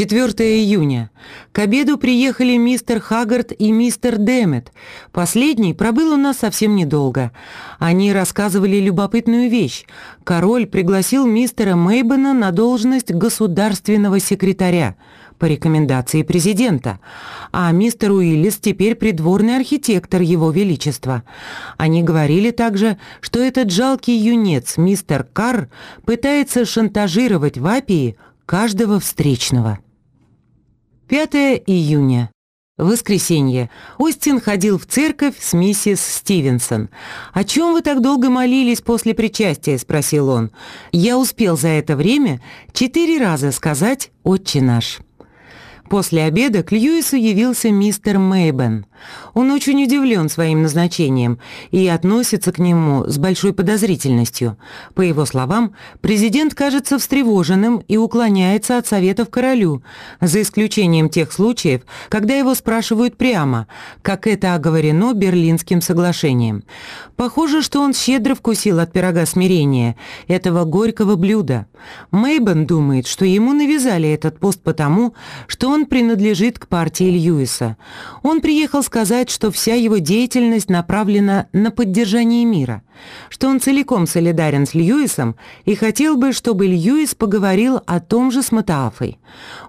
4 июня. К обеду приехали мистер Хаггард и мистер Дэмет. Последний пробыл у нас совсем недолго. Они рассказывали любопытную вещь. Король пригласил мистера Мейбена на должность государственного секретаря по рекомендации президента, а мистер Уиллис теперь придворный архитектор Его Величества. Они говорили также, что этот жалкий юнец, мистер Карр, пытается шантажировать в Апии каждого встречного. 5 июня. Воскресенье. Остин ходил в церковь с миссис Стивенсон. «О чем вы так долго молились после причастия?» – спросил он. «Я успел за это время четыре раза сказать «Отче наш». После обеда к Льюису явился мистер Мейбен. Он очень удивлен своим назначением и относится к нему с большой подозрительностью. По его словам, президент кажется встревоженным и уклоняется от советов королю, за исключением тех случаев, когда его спрашивают прямо, как это оговорено Берлинским соглашением. Похоже, что он щедро вкусил от пирога смирения, этого горького блюда. Мейбен думает, что ему навязали этот пост потому, что он принадлежит к партии Льюиса. Он приехал сказать, что вся его деятельность направлена на поддержание мира, что он целиком солидарен с Льюисом и хотел бы, чтобы Льюис поговорил о том же с Матаафой.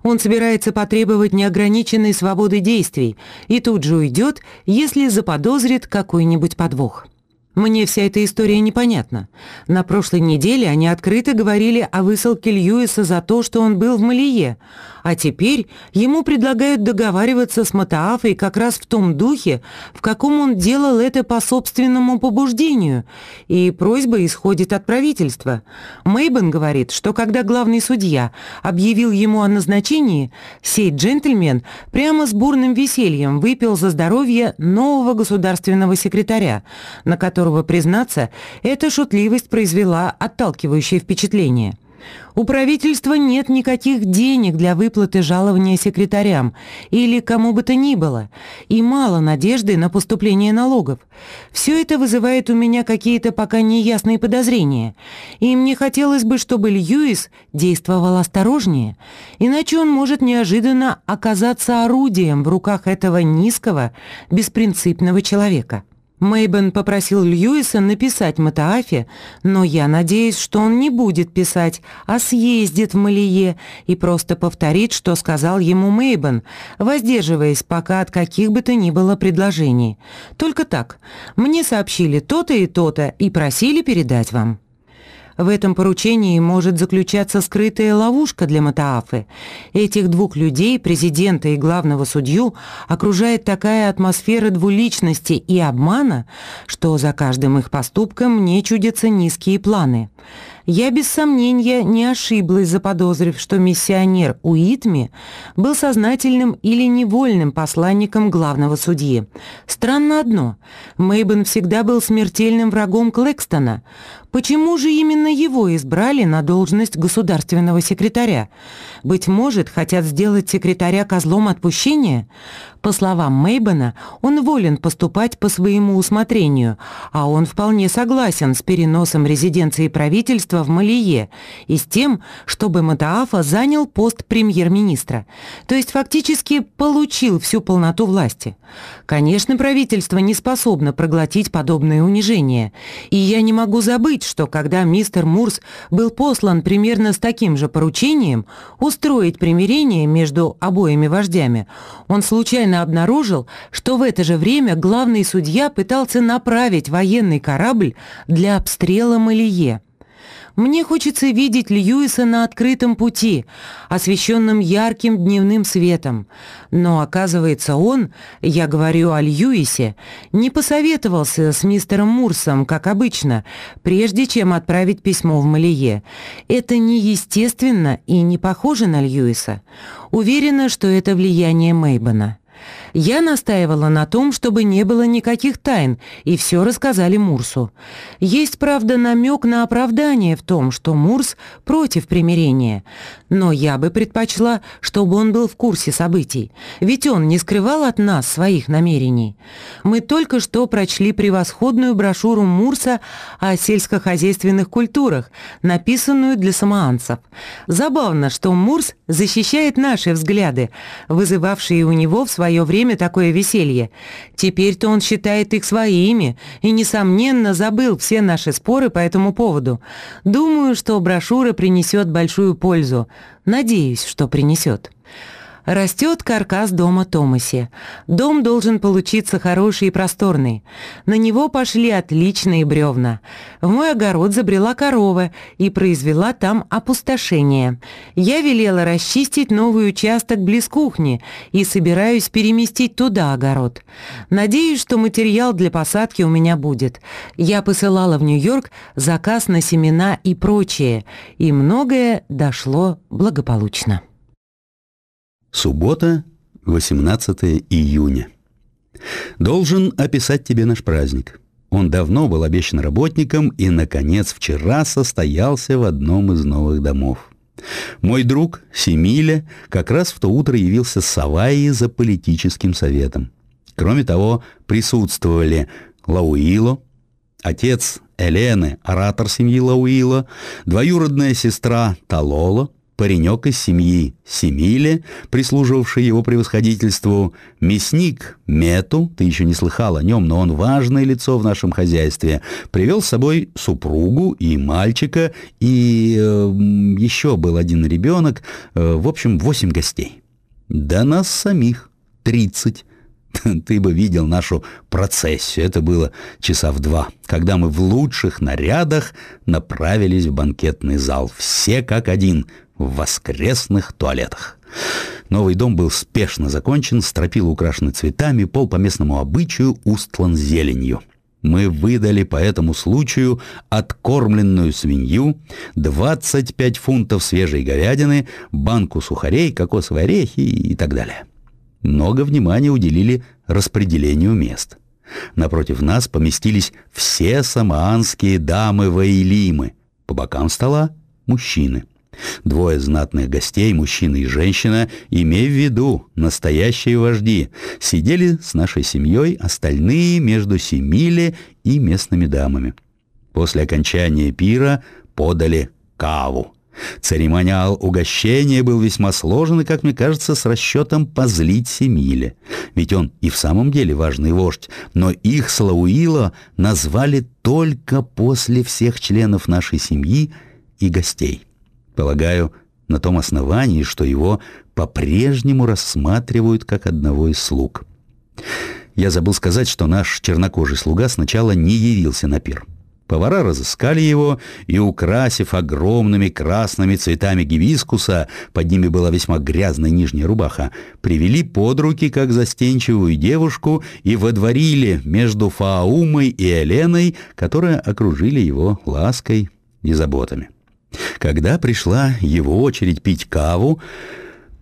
Он собирается потребовать неограниченной свободы действий и тут же уйдет, если заподозрит какой-нибудь подвох. Мне вся эта история непонятна. На прошлой неделе они открыто говорили о высылке Льюиса за то, что он был в Малие, а теперь ему предлагают договариваться с Матаафой как раз в том духе, в каком он делал это по собственному побуждению, и просьба исходит от правительства. Мейбен говорит, что когда главный судья объявил ему о назначении, сей джентльмен прямо с бурным весельем выпил за здоровье нового государственного секретаря, на которого, признаться, эта шутливость произвела отталкивающее впечатление. У правительства нет никаких денег для выплаты жалования секретарям или кому бы то ни было, и мало надежды на поступление налогов. Все это вызывает у меня какие-то пока неясные подозрения, и мне хотелось бы, чтобы Льюис действовал осторожнее, иначе он может неожиданно оказаться орудием в руках этого низкого, беспринципного человека. Мейбен попросил Льюиса написать Матаафе, но я надеюсь, что он не будет писать, а съездит в Малие и просто повторит, что сказал ему Мейбен, воздерживаясь пока от каких бы то ни было предложений. Только так. Мне сообщили то-то и то-то и просили передать вам. В этом поручении может заключаться скрытая ловушка для Матаафы. Этих двух людей, президента и главного судью, окружает такая атмосфера двуличности и обмана, что за каждым их поступком мне чудятся низкие планы. Я без сомнения не ошиблась, заподозрив, что миссионер Уитми был сознательным или невольным посланником главного судьи. Странно одно. Мейбен всегда был смертельным врагом Клэкстона. Почему же именно его избрали на должность государственного секретаря? Быть может, хотят сделать секретаря козлом отпущения? По словам Мейбена, он волен поступать по своему усмотрению, а он вполне согласен с переносом резиденции правительства в Малие и с тем, чтобы Матаафа занял пост премьер-министра, то есть фактически получил всю полноту власти. Конечно, правительство не способно проглотить подобное унижение, и я не могу забыть, что когда мистер Мурс был послан примерно с таким же поручением устроить примирение между обоими вождями, он случайно обнаружил, что в это же время главный судья пытался направить военный корабль для обстрела Малие. Мне хочется видеть Льюиса на открытом пути, освещенном ярким дневным светом. Но, оказывается, он, я говорю о Льюисе, не посоветовался с мистером Мурсом, как обычно, прежде чем отправить письмо в Малие. Это неестественно и не похоже на Льюиса. Уверена, что это влияние Мейбана. Я настаивала на том, чтобы не было никаких тайн, и все рассказали Мурсу. Есть, правда, намек на оправдание в том, что Мурс против примирения. Но я бы предпочла, чтобы он был в курсе событий, ведь он не скрывал от нас своих намерений. Мы только что прочли превосходную брошюру Мурса о сельскохозяйственных культурах, написанную для самоанцев. Забавно, что Мурс защищает наши взгляды, вызывавшие у него в свое время такое веселье. Теперь-то он считает их своими и, несомненно, забыл все наши споры по этому поводу. Думаю, что брошюра принесет большую пользу. Надеюсь, что принесет. Растет каркас дома Томаси. Дом должен получиться хороший и просторный. На него пошли отличные бревна. В мой огород забрела корова и произвела там опустошение. Я велела расчистить новый участок близ кухни и собираюсь переместить туда огород. Надеюсь, что материал для посадки у меня будет. Я посылала в Нью-Йорк заказ на семена и прочее, и многое дошло благополучно. Суббота, 18 июня. Должен описать тебе наш праздник. Он давно был обещан работникам и, наконец, вчера состоялся в одном из новых домов. Мой друг Семиля как раз в то утро явился с Савайи за политическим советом. Кроме того, присутствовали Лауило, отец Элены, оратор семьи Лауило, двоюродная сестра Талоло, паренек из семьи Семиле, прислуживавший его превосходительству, мясник Мету, ты еще не слыхал о нем, но он важное лицо в нашем хозяйстве, привел с собой супругу и мальчика, и э, еще был один ребенок, э, в общем, восемь гостей. Да нас самих тридцать. Ты бы видел нашу процессию. Это было часа в два, когда мы в лучших нарядах направились в банкетный зал. Все как один, в воскресных туалетах. Новый дом был спешно закончен, стропила украшены цветами, пол по местному обычаю устлан зеленью. Мы выдали по этому случаю откормленную свинью, 25 фунтов свежей говядины, банку сухарей, кокосовые орехи и так далее. Много внимания уделили распределению мест. Напротив нас поместились все самоанские дамы-ваилимы. По бокам стола – мужчины. Двое знатных гостей, мужчина и женщина, имей в виду, настоящие вожди, сидели с нашей семьей, остальные между Семиле и местными дамами. После окончания пира подали каву. Церемониал угощения был весьма сложен и, как мне кажется, с расчетом позлить Семиле. Ведь он и в самом деле важный вождь, но их Слауила назвали только после всех членов нашей семьи и гостей. Полагаю, на том основании, что его по-прежнему рассматривают как одного из слуг. Я забыл сказать, что наш чернокожий слуга сначала не явился на пир. Повара разыскали его и, украсив огромными красными цветами гибискуса, под ними была весьма грязная нижняя рубаха, привели под руки, как застенчивую девушку, и водворили между Фаумой и Еленой, которые окружили его лаской и заботами. Когда пришла его очередь пить каву,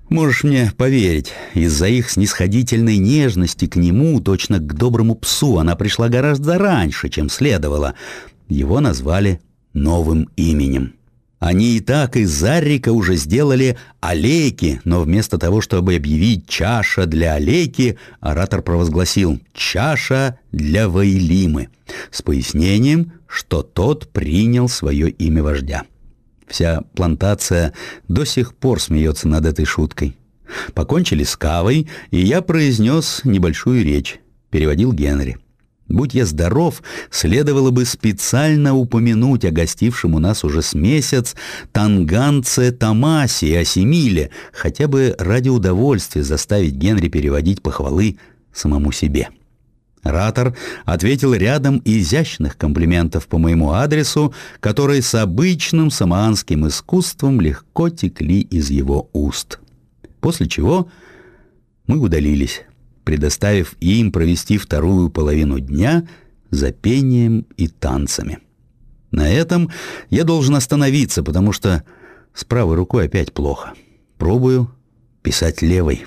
можешь мне поверить, из-за их снисходительной нежности к нему, точно к доброму псу, она пришла гораздо раньше, чем следовало — его назвали новым именем. Они и так из Заррика уже сделали алейки, но вместо того, чтобы объявить «чаша для алейки», оратор провозгласил «чаша для Ваилимы» с пояснением, что тот принял свое имя вождя. Вся плантация до сих пор смеется над этой шуткой. Покончили с кавой, и я произнес небольшую речь, переводил Генри. Будь я здоров, следовало бы специально упомянуть о гостившем у нас уже с месяц танганце Тамаси и Асимиле, хотя бы ради удовольствия заставить Генри переводить похвалы самому себе. Ратор ответил рядом изящных комплиментов по моему адресу, которые с обычным самоанским искусством легко текли из его уст. После чего мы удалились предоставив им провести вторую половину дня за пением и танцами. На этом я должен остановиться, потому что с правой рукой опять плохо. Пробую писать левой.